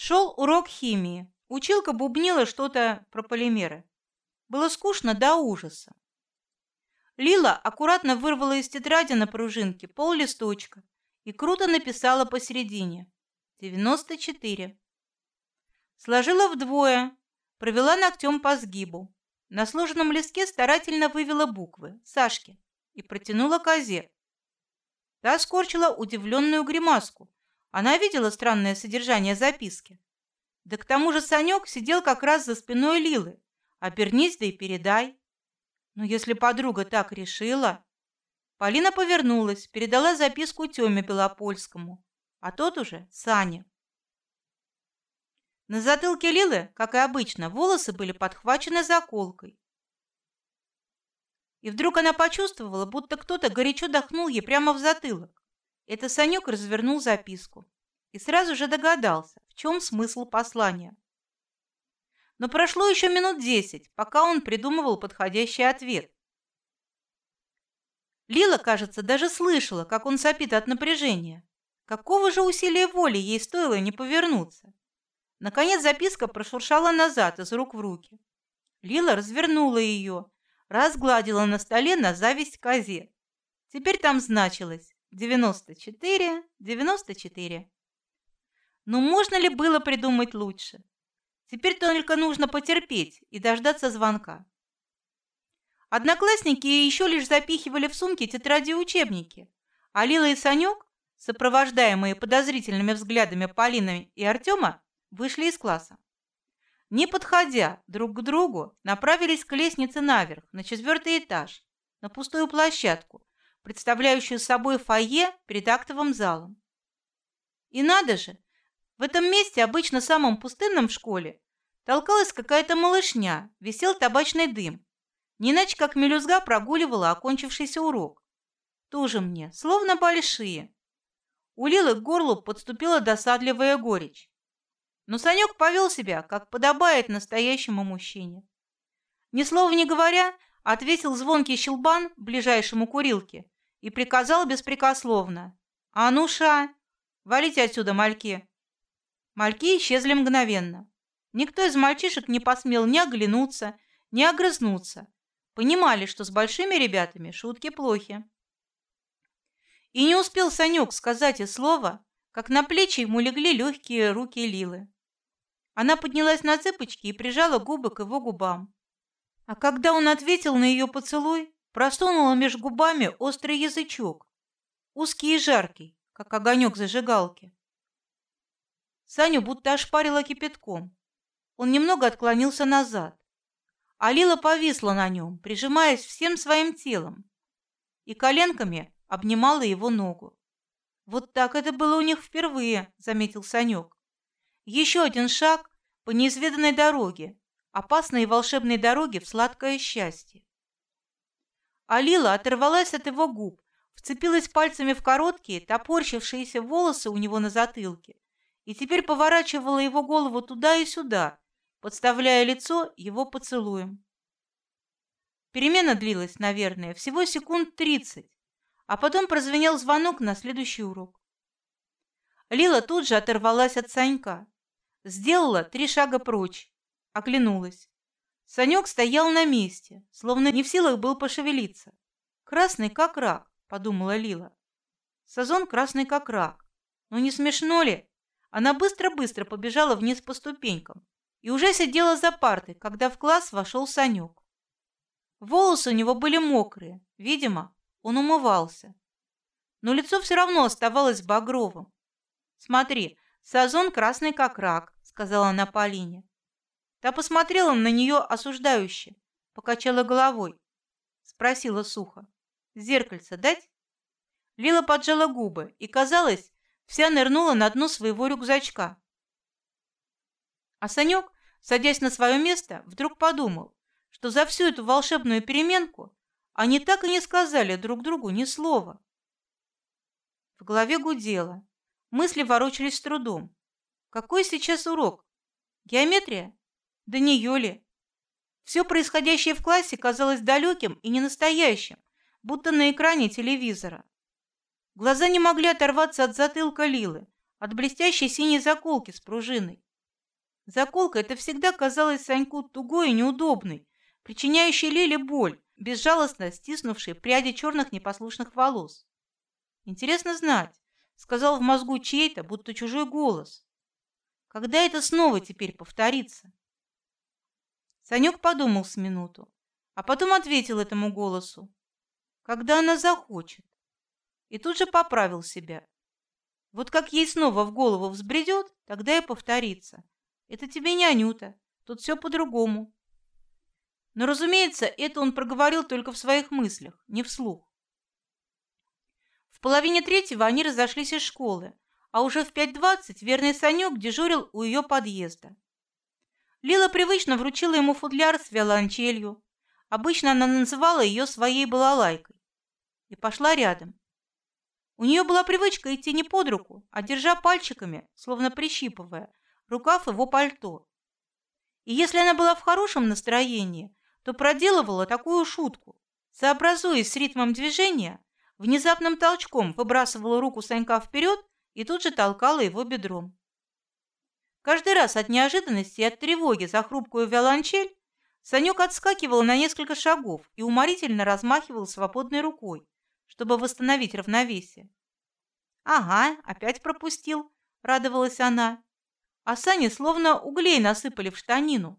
Шел урок химии. Училка бубнила что-то про полимеры. Было скучно до ужаса. Лила аккуратно вырвала из тетради на пружинке пол листочка и круто написала посередине: 94. Сложила вдвое, провела ногтем по сгибу. На сложенном листке старательно вывела буквы Сашки и протянула козе. Та скорчила удивленную гримаску. Она видела странное содержание записки. Да к тому же Санек сидел как раз за спиной Лилы. Обернись да и передай. Но если подруга так решила, Полина повернулась, передала записку Тёме Белопольскому, а тот уже Сане. На затылке Лилы, как и обычно, волосы были подхвачены заколкой. И вдруг она почувствовала, будто кто-то горячо дохнул ей прямо в затылок. Это Санек развернул записку и сразу же догадался, в чем смысл послания. Но прошло еще минут десять, пока он придумывал подходящий ответ. Лила, кажется, даже слышала, как он сопит от напряжения. Какого же усилия воли ей стоило не повернуться? Наконец записка прошуршала назад из рук в руки. Лила развернула ее, разгладила на столе на зависть козе. Теперь там значилось девяносто четыре, девяносто четыре. Но можно ли было придумать лучше? Теперь только нужно потерпеть и дождаться звонка. Одноклассники еще лишь запихивали в сумки тетради и учебники, а Лила и Санек, сопровождаемые подозрительными взглядами Полины и Артема, вышли из класса. Не подходя друг к другу, направились к лестнице наверх, на четвертый этаж, на пустую площадку, представляющую собой фойе перед актовым залом. И надо же, в этом месте, обычно самым пустынном в школе, толкалась какая-то малышня, висел табачный дым. Не иначе как мелюзга прогуливала окончившийся урок. Тоже мне, словно большие. У Лилы к горлу подступила досадливая горечь. Но Санек повел себя, как подобает настоящему мужчине. Ни слова не говоря, отвесил звонкий щелбан ближайшему курилке и приказал беспрекословно: "А ну валите отсюда, мальки!" Мальки исчезли мгновенно. Никто из мальчишек не посмел ни оглянуться, ни огрызнуться. Понимали, что с большими ребятами шутки плохи. И не успел Санек сказать и слова, как на плечи ему легли легкие руки Лилы. Она поднялась на цыпочки и прижала губы к его губам. А когда он ответил на ее поцелуй, просунула между губами острый язычок, узкий и жаркий, как огонек зажигалки. Саню будто ошпарило кипятком. Он немного отклонился назад. А Лила повисла на нем, прижимаясь всем своим телом, и коленками обнимала его ногу. Вот так это было у них впервые, заметил Санек. Еще один шаг по неизведанной дороге, опасной и волшебной дороге в сладкое счастье. А Лила оторвалась от его губ, вцепилась пальцами в короткие, топорщившиеся волосы у него на затылке и теперь поворачивала его голову туда и сюда, подставляя лицо его поцелуем. Перемена длилась, наверное, всего секунд тридцать, а потом прозвенел звонок на следующий урок. Лила тут же оторвалась от Санька, сделала три шага прочь, оглянулась. Санек стоял на месте, словно не в силах был пошевелиться. Красный как рак, подумала Лила. Сазон красный как рак. Ну не смешно ли? Она быстро-быстро побежала вниз по ступенькам и уже сидела за партой, когда в класс вошел Санек. Волосы у него были мокрые, видимо, он умывался, но лицо все равно оставалось багровым. Смотри, сазон красный как рак, сказала она Полине. Та посмотрела на нее осуждающе, покачала головой, спросила сухо: "Зеркальце дать?" Лила поджала губы и, казалось, вся нырнула на дно своего рюкзачка. А Санек, садясь на свое место, вдруг подумал, что за всю эту волшебную переменку они так и не сказали друг другу ни слова. В голове гудело, мысли ворочались с трудом. Какой сейчас урок? Геометрия? Да не Юли. Все происходящее в классе казалось далеким и ненастоящим, будто на экране телевизора. Глаза не могли оторваться от затылка Лилы, от блестящей синей заколки с пружиной. Заколка это всегда казалась Саньку тугой и неудобной, причиняющей Лиле боль, безжалостно стиснувшей пряди черных непослушных волос. Интересно знать, сказал в мозгу чей-то, будто чужой голос. Когда это снова теперь повторится? Санек подумал с минуту, а потом ответил этому голосу. Когда она захочет. И тут же поправил себя. Вот как ей снова в голову взбредет, тогда и повторится. Это тебе не Анюта. Тут все по-другому. Но, разумеется, это он проговорил только в своих мыслях, не вслух. В половине третьего они разошлись из школы, а уже в пять двадцать верный Санек дежурил у ее подъезда. Лила привычно вручила ему футляр с виолончелью. Обычно она называла ее своей балалайкой. И пошла рядом. У нее была привычка идти не под руку, а держа пальчиками, словно прищипывая, рукав его пальто. И если она была в хорошем настроении, то проделывала такую шутку, сообразуясь с ритмом движения, внезапным толчком выбрасывала руку Санька вперед и тут же толкала его бедром. Каждый раз от неожиданности и от тревоги за хрупкую виолончель Санек отскакивал на несколько шагов и уморительно размахивал свободной рукой, чтобы восстановить равновесие. Ага, опять пропустил, радовалась она а сани словно углей насыпали в штанину.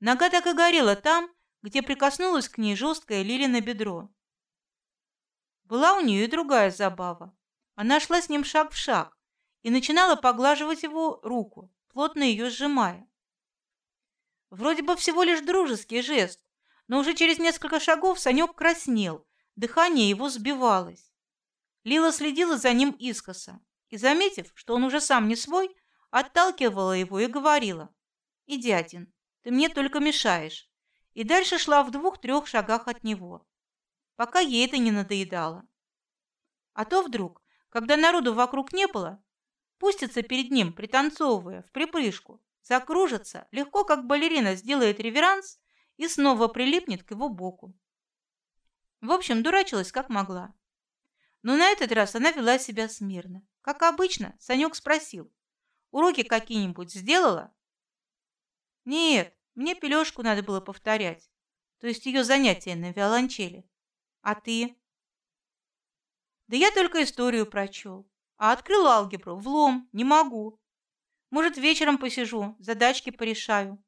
Нога так и горела там, где прикоснулась к ней жесткое Лилино бедро. Была у нее и другая забава. Она шла с ним шаг в шаг и начинала поглаживать его руку, плотно ее сжимая. Вроде бы всего лишь дружеский жест, но уже через несколько шагов Санек краснел, дыхание его сбивалось. Лила следила за ним искоса и, заметив, что он уже сам не свой, отталкивала его и говорила: "Иди один, ты мне только мешаешь". И дальше шла в двух-трех шагах от него, пока ей это не надоедало. А то вдруг, когда народу вокруг не было, пустится перед ним, пританцовывая в припрыжку, закружится, легко как балерина сделает реверанс и снова прилипнет к его боку. В общем, дурачилась как могла. Но на этот раз она вела себя смирно. Как обычно, Санек спросил: Уроки какие-нибудь сделала? Нет, мне пелёшку надо было повторять, то есть ее занятия на виолончели. А ты? Да я только историю прочел, а открыл алгебру, влом, не могу. Может, вечером посижу, задачки порешаю.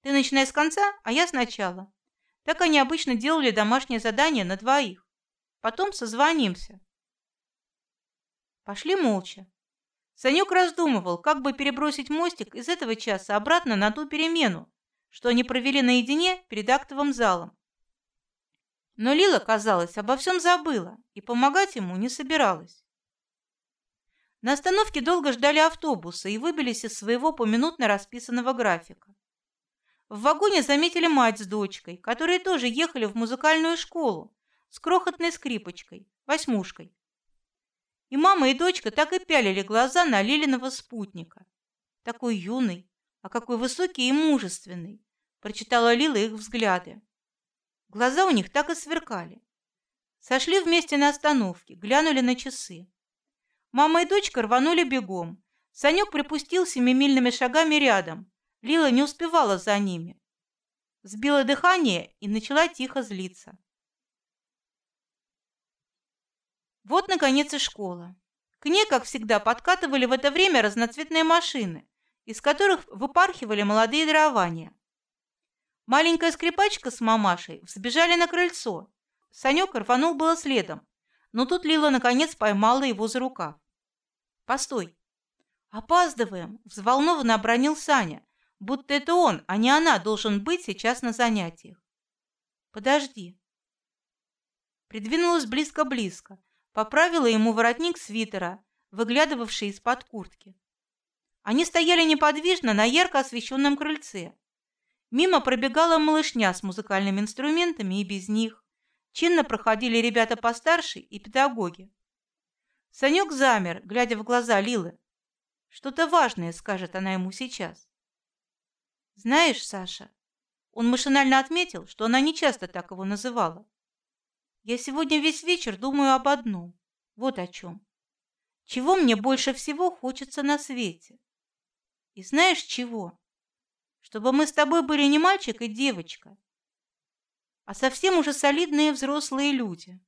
Ты начинай с конца, а я сначала. Так они обычно делали домашнее задание на двоих. Потом созвонимся. Пошли молча. Санек раздумывал, как бы перебросить мостик из этого часа обратно на ту перемену, что они провели наедине перед актовым залом. Но Лила, казалось, обо всем забыла и помогать ему не собиралась. На остановке долго ждали автобуса и выбились из своего поминутно расписанного графика. В вагоне заметили мать с дочкой, которые тоже ехали в музыкальную школу с крохотной скрипочкой, восьмушкой. И мама, и дочка так и пялили глаза на Лилиного спутника. Такой юный, а какой высокий и мужественный, прочитала Лила их взгляды. Глаза у них так и сверкали. Сошли вместе на остановке, глянули на часы. Мама и дочка рванули бегом. Санек припустил семимильными шагами рядом. Лила не успевала за ними. Сбила дыхание и начала тихо злиться. Вот наконец и школа. К ней, как всегда, подкатывали в это время разноцветные машины, из которых выпархивали молодые дарования. Маленькая скрипачка с мамашей взбежали на крыльцо. Санек рванул было следом, но тут Лила наконец поймала его за рукав. Постой, опаздываем! Взволнованно обронил Саня, будто это он, а не она, должен быть сейчас на занятиях. Подожди. Придвинулась близко-близко, поправила ему воротник свитера, выглядывавший из-под куртки. Они стояли неподвижно на ярко освещенном крыльце. Мимо пробегала малышня с музыкальными инструментами и без них. Чинно проходили ребята постарше и педагоги. Санек замер, глядя в глаза Лилы. Что-то важное скажет она ему сейчас. Знаешь, Саша, он машинально отметил, что она не часто так его называла. Я сегодня весь вечер думаю об одном. Вот о чем. Чего мне больше всего хочется на свете? И знаешь чего? Чтобы мы с тобой были не мальчик и девочка, а совсем уже солидные взрослые люди.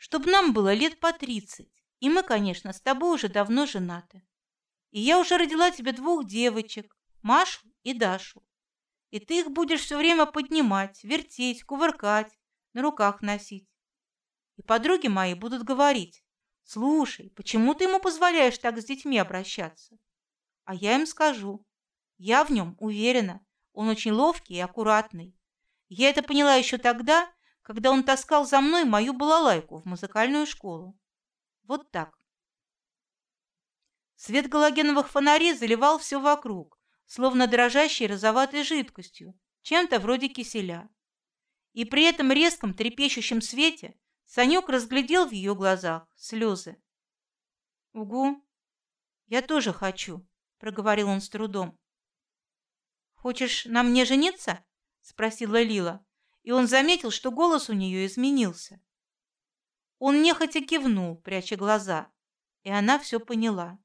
Чтобы нам было лет по тридцать, и мы, конечно, с тобой уже давно женаты. И я уже родила тебе двух девочек, Машу и Дашу. И ты их будешь все время поднимать, вертеть, кувыркать, на руках носить. И подруги мои будут говорить, слушай, почему ты ему позволяешь так с детьми обращаться? А я им скажу, я в нем уверена, он очень ловкий и аккуратный. Я это поняла еще тогда, когда он таскал за мной мою балалайку в музыкальную школу. Вот так. Свет галогеновых фонарей заливал все вокруг, словно дрожащей розоватой жидкостью, чем-то вроде киселя. И при этом резком трепещущем свете Санек разглядел в ее глазах слезы. «Угу, я тоже хочу», — проговорил он с трудом. «Хочешь на мне жениться?» — спросила Лила, и он заметил, что голос у нее изменился. Он нехотя кивнул, пряча глаза, и она все поняла.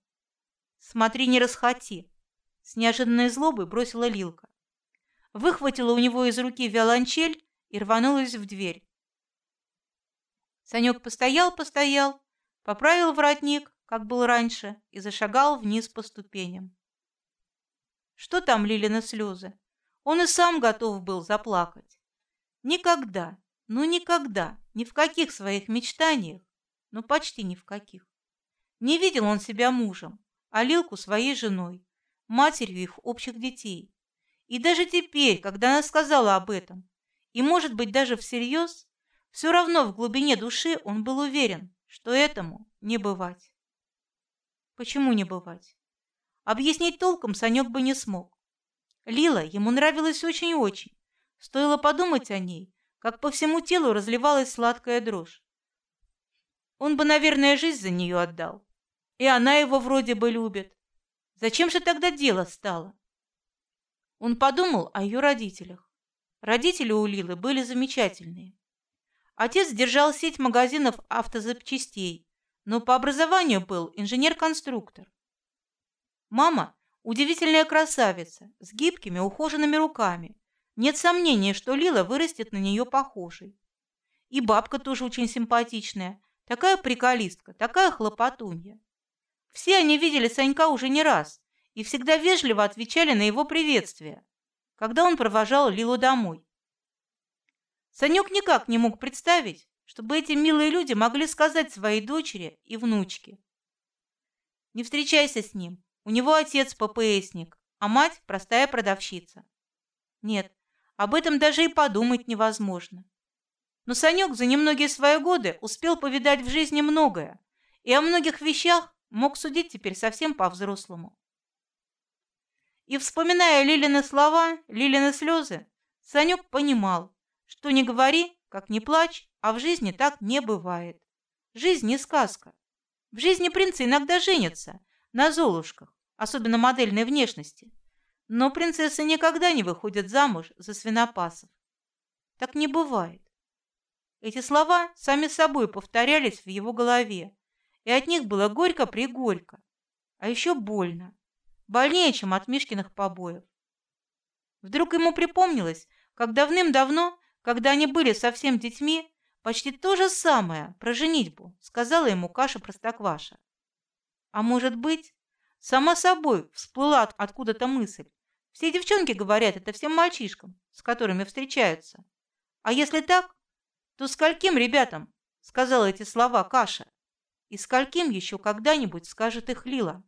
«Смотри, не расхоти!» — с неожиданной злобой бросила Лилка. Выхватила у него из руки виолончель и рванулась в дверь. Санек постоял-постоял, поправил воротник, как был раньше, и зашагал вниз по ступеням. Что там Лилины слезы? Он и сам готов был заплакать. Никогда, ну никогда, ни в каких своих мечтаниях, ну почти ни в каких. Не видел он себя мужем, а Лилку своей женой, матерью их общих детей. И даже теперь, когда она сказала об этом, и, может быть, даже всерьез, все равно в глубине души он был уверен, что этому не бывать. Почему не бывать? Объяснить толком Санек бы не смог. Лила ему нравилась очень-очень. Стоило подумать о ней, как по всему телу разливалась сладкая дрожь. Он бы, наверное, жизнь за нее отдал. И она его вроде бы любит. Зачем же тогда дело стало? Он подумал о ее родителях. Родители у Лилы были замечательные. Отец держал сеть магазинов автозапчастей, но по образованию был инженер-конструктор. Мама удивительная красавица с гибкими ухоженными руками. Нет сомнений, что Лила вырастет на нее похожей. И бабка тоже очень симпатичная, такая приколистка, такая хлопотунья. Все они видели Санька уже не раз и всегда вежливо отвечали на его приветствие, когда он провожал Лилу домой. Санек никак не мог представить, чтобы эти милые люди могли сказать своей дочери и внучке: "Не встречайся с ним, у него отец ППСник, а мать простая продавщица. Нет, об этом даже и подумать невозможно. Но Санек за немногие свои годы успел повидать в жизни многое, и о многих вещах мог судить теперь совсем по-взрослому. И вспоминая Лилины слова, Лилины слезы, Санек понимал, что не говори, как не плачь, а в жизни так не бывает. Жизнь не сказка. В жизни принцы иногда женятся на золушках, особенно модельной внешности. Но принцессы никогда не выходят замуж за свинопасов. Так не бывает. Эти слова сами собой повторялись в его голове, и от них было горько-пригорько, а еще больно, больнее, чем от Мишкиных побоев. Вдруг ему припомнилось, как давным-давно, когда они были совсем детьми, почти то же самое про женитьбу сказала ему Каша Простокваша. А может быть, Сама собой всплыла откуда-то мысль. Все девчонки говорят это всем мальчишкам, с которыми встречаются. А если так, то скольким ребятам сказала эти слова Каша? И скольким еще когда-нибудь скажет их Лила?